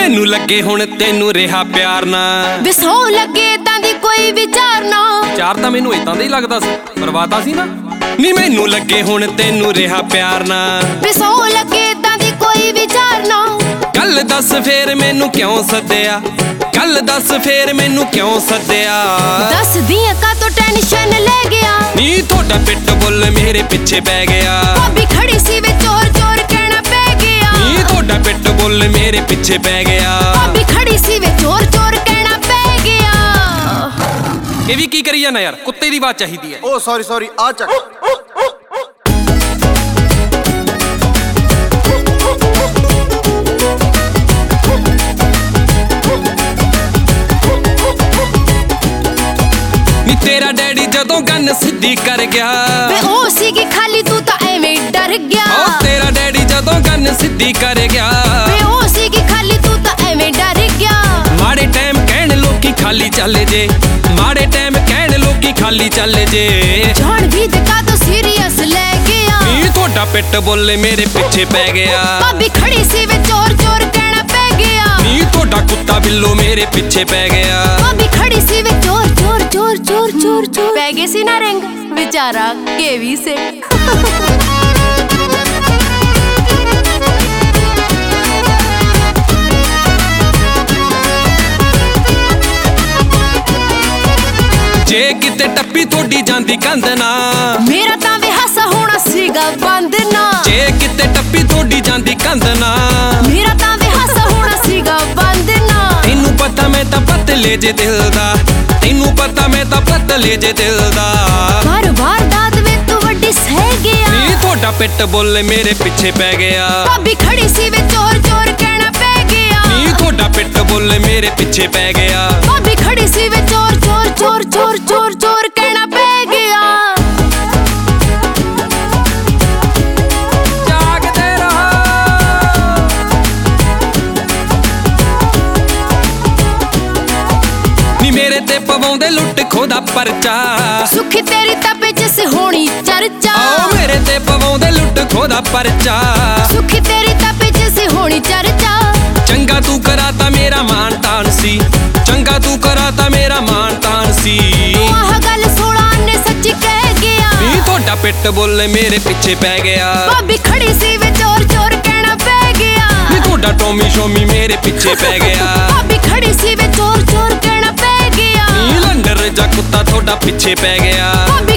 ਲੱਗੇ ਹੁਣ ਤੈਨੂੰ ਰਿਹਾ ਪਿਆਰ ਨਾ। ਵਿਸੋ ਲੱਗੇ ਤਾਂ ਦੀ ਕੋਈ ਵਿਚਾਰ ਨਾ। ਚਾਰ ਤਾਂ ਮੈਨੂੰ ਇਦਾਂ ਦਾ ਹੀ ਲੱਗਦਾ ਸੀ ਪਰਵਾਤਾ ਸੀ ਨਾ। ਨੀ ਮੈਨੂੰ ਲੱਗੇ ਹੁਣ ਤੈਨੂੰ ਰਿਹਾ ਪਿਆਰ ਨਾ। ਵਿਸੋ ਲੱਗੇ ਤਾਂ ਦੀ ਕੋਈ ਵਿਚਾਰ ਨਾ। ਕੱਲ ਦੱਸ ਫੇਰ ਮੈਨੂੰ ਕਿਉਂ ਸੱਦਿਆ? ਕੱਲ ਦੱਸ ਫੇਰ ਮੈਨੂੰ ਕਿਉਂ ਸੱਦਿਆ? ਦੱਸਦੀਆਂ ਕਾ ਤੋਂ ਟੈਨਸ਼ਨ ਲੈ ਗਿਆ? ਨੀ ਤੁਹਾਡਾ ਪਿੱਟ ਬੁੱਲ ਮੇਰੇ ਪਿੱਛੇ ਪੈ ਗਿਆ। ਬੁੱਲ ਮੇਰੇ ਪਿੱਛੇ ਪੈ ਗਿਆ। ਭਾਬੀ ਖੜੀ ਸੀ ਵੇ ਚੋਰ ਚੋਰ ਕਹਿਣਾ ਪੈ ਗਿਆ। ਇਹ ਵੀ ਕੀ ਕਰੀ ਜਾਂਦਾ ਯਾਰ? ਕੁੱਤੇ ਦੀ ਆਵਾਜ਼ ਚਾਹੀਦੀ ਹੈ। ਓ ਸੌਰੀ ਸੌਰੀ ਆ ਚੱਕ। ਨੀ ਤੇਰਾ ਡੈਡੀ ਜਦੋਂ ਗੰਨ ਸਿੱਧੀ ਕਰ ਗਿਆ। ਵੇ ਉਹ ਸੀਗੀ ਖਾਲੀ ਤੂੰ ਤਾਂ ਐਵੇਂ ਡਰ ਗਿਆ। ਓ ਤੇਰਾ ਡੈਡੀ ਜਦੋਂ ਗੰਨ ਸਿੱਧੀ ਕਰ ਗਿਆ। ਖਾਲੀ ਚੱਲ ਜੇ। ਮਾੜੇ ਟਾਈਮ ਕਹਿਣ ਲੋਕੀ ਖਾਲੀ ਚੱਲ ਜੇ। ਜਾਣ ਵੀ ਤੇ ਕਾ ਤੋਂ ਸੀਰੀਅਸ ਲੈ ਗਿਆ ਨੀ ਤੁਹਾਡਾ ਪਿੱਟ ਬੁੱਲ ਮੇਰੇ ਪਿੱਛੇ ਪੈ ਗਿਆ। ਭਾਬੀ ਖੜੀ ਸੀ ਵੇ ਚੋਰ ਚੋਰ ਕਹਿਣਾ ਪੈ ਗਿਆ। ਨੀ ਤੁਹਾਡਾ ਕੁੱਤਾ ਬਿੱਲੋ ਮੇਰੇ ਪਿੱਛੇ ਪੈ ਗਿਆ। ਭਾਬੀ ਖੜੀ ਸੀ ਵੇ ਚੋਰ ਚੋਰ ਚੋਰ ਚੋਰ ਚੋਰ ਚੋਰ। ਪੈ ਗਏ ਸੀ ਨਾ ਰਿੰਗ। ਵਿਚਾਰਾ ਕੇ ਵੀ ਸੇ ਜੇ ਕਿਤੇ ਟੱਪੀ ਤੁਹਾਡੀ ਜਾਂਦੀ ਕੰਧ ਨਾ ਮੇਰਾ ਤਾਂ ਵੇ ਹਾਸਾ ਹੋਣਾ ਸੀਗਾ ਬੰਦ ਨਾ। ਜੇ ਕਿਤੇ ਟੱਪੀ ਤੁਹਾਡੀ ਜਾਂਦੀ ਕੰਧ ਨਾ ਮੇਰਾ ਤਾਂ ਵੇ ਹਾਸਾ ਹੋਣਾ ਸੀਗਾ ਬੰਦ ਨਾ। ਤੈਨੂੰ ਪਤਾ ਮੈਂ ਤਾਂ ਪਤਲੇ ਜੇ ਦਿਲ ਦਾ। ਤੈਨੂੰ ਪਤਾ ਮੈਂ ਤਾਂ ਪਤਲੇ ਜੇ ਦਿਲ ਦਾ। ਵਾਰ ਵਾਰ ਦਾਦ ਵੇ ਤੂੰ ਵੱਡੀ ਸਹਿ ਗਿਆ। ਨੀ ਤੁਹਾਡਾ ਪਿੱਟ ਬੁੱਲ ਮੇਰੇ ਪਿੱਛੇ ਪੈ ਗਿਆ। ਭਾਬੀ ਖੜੀ ਸੀ ਵੇ ਚੋਰ ਚੋਰ ਕਹਿਣਾ ਪੈ ਗਿਆ। ਨੀ ਤੁਹਾਡਾ ਪਿੱਟ ਬੁੱਲ ਮੇਰੇ ਪਿੱਛੇ ਪੈ ਗਿਆ। ਭਾਬੀ ਖੜੀ ਸੀ ਵੇ ਚੋਰ ਚੋਰ ਚੋਰ ਚੋਰ ਚੋਰ ਚੋਰ ਕਹਿਣਾ ਪੈ ਗਿਆ। ਜਾਗਦੇ ਰਹੋ। ਨੀ ਮੇਰੇ ਤੇ ਪਵਾਉਂਦੇ ਲੁੱਟ ਖੋਦਾ ਪਰਚਾ। ਸੁਖੀ ਤੇਰੀ ਤਪੇ ਜਿਸ ਹੋਣੀ ਚਰਚਾ। ਆਓ ਮੇਰੇ ਤੇ ਪਵਾਉਂਦੇ ਲੁੱਟ ਖੋਦਾ ਪਰਚਾ। ਸੁਖੀ ਤੇਰੀ ਤਪੇ ਜਿਸ ਹੋਣੀ ਚਰਚਾ। ਚੰਗਾ ਤੂੰ ਕਰਾਤਾ ਮੇਰਾ ਮਾਣ ਤਾਣ ਸੀ। ਚੰਗਾ ਤੂੰ ਕਰਾਤਾ ਮੇਰਾ ਮਾਣ ਤਾਣ ਸੀ। ਤੂੰ ਆਹ ਗੱਲ ਸੋਲਾਂ ਨੇ ਸੱਚ ਕਹਿ ਗਿਆ। ਨੀ ਤੁਹਾਡਾ ਪਿੱਟ ਬੁੱਲ ਮੇਰੇ ਪਿੱਛੇ ਪੈ ਗਿਆ। ਭਾਬੀ ਖੜੀ ਸੀ ਵੇ ਚੋਰ ਚੋਰ ਕਹਿਣਾ ਪੈ ਗਿਆ। ਨੀ ਤੁਹਾਡਾ ਟੋਮੀ ਸ਼ੋਮੀ ਮੇਰੇ ਪਿੱਛੇ ਪੈ ਗਿਆ। ਭਾਬੀ ਖੜੀ ਸੀ ਵੇ ਚੋਰ ਚੋਰ ਕਹਿਣਾ ਪੈ ਗਿਆ। ਨੀ ਲੰਡਰ ਜਾ ਕੁੱਤਾ ਤੁਹਾਡਾ ਪਿੱਛੇ ਪੈ ਗਿਆ। ਭਾਬੀ